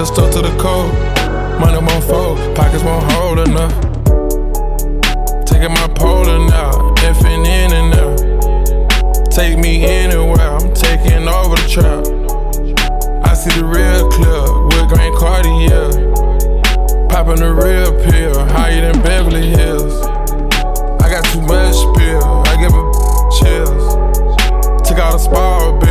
just stuck to the code. Money won't fold, pockets won't hold enough. Taking my Poland now, effing in and out. Take me anywhere, I'm taking over the trap. I see the real club with Grand Cartier. Popping the real pill, higher than Beverly Hills. I got too much spill, I give a chills. Took out a spoil bills,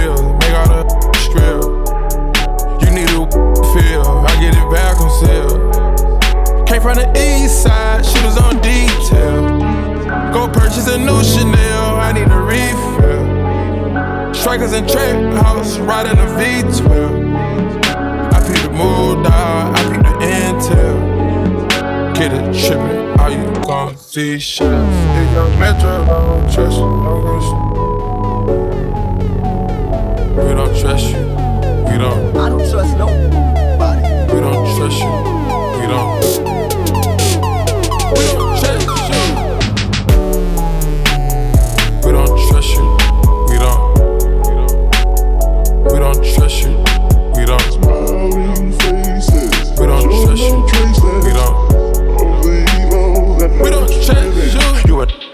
a new Chanel, I need a refill. Strikers in trap house, riding a V12. I peep the mood dog, I peep the intel. Get it trippin', all you gon' see shit. If young Metro, I don't trust you, I'm We don't trust you, we don't. I don't trust nobody. We don't trust you, we don't.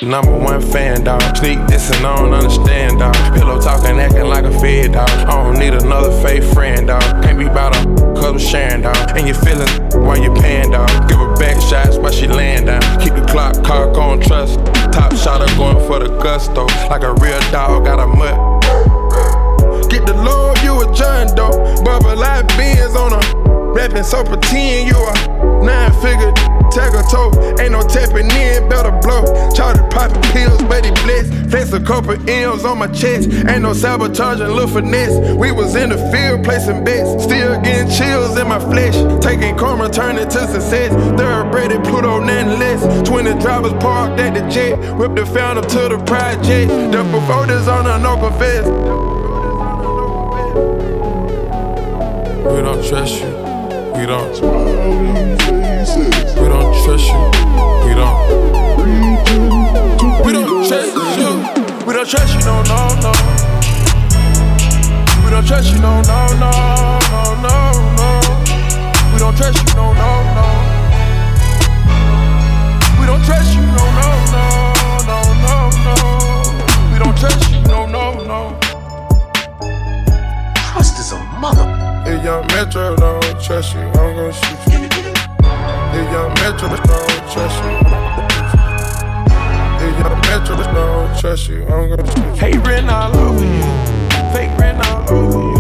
Number one fan, dog. Sneak this and I don't understand, dog. Pillow talking, acting like a fed, dog. I don't need another fake friend, dog. Can't be about a cause I'm sharing, dog. And you feeling while you paying, dog. Give her back shots while she laying down. Keep the clock, cock on trust. Top shotter going for the gusto. Like a real dog, got a mutt. Get the Lord, you a John Doe. Bubba like beans on a rapping, so pretend you a nine figure tag a toe. Ain't no tapping in, better blow. Charted popping pills, but he blessed. Flex a couple M's on my chest. Ain't no sabotaging, little finesse. We was in the field placing bets. Still getting chills in my flesh. Taking karma, turning to success. Third Thoroughbred Pluto, nothing less. 20 drivers parked at the jet. Whipped the fountain to the project. The before this on a no confess. We don't trust you. We don't. We don't trust you. We don't. We don't trust you. We don't trust you. No, no, no. We don't trust you. No, no, no, no, no, no. We don't trust you. No, no, no. We don't trust you. No, no, no, no, no, no. We don't trust you. No, no, no. Trust is a mother. If young Metro don't trust you, I'm gonna shoot you. If young Metro don't trust you, trust you, I'm gonna shoot you. Hate written all over you, fake all over you,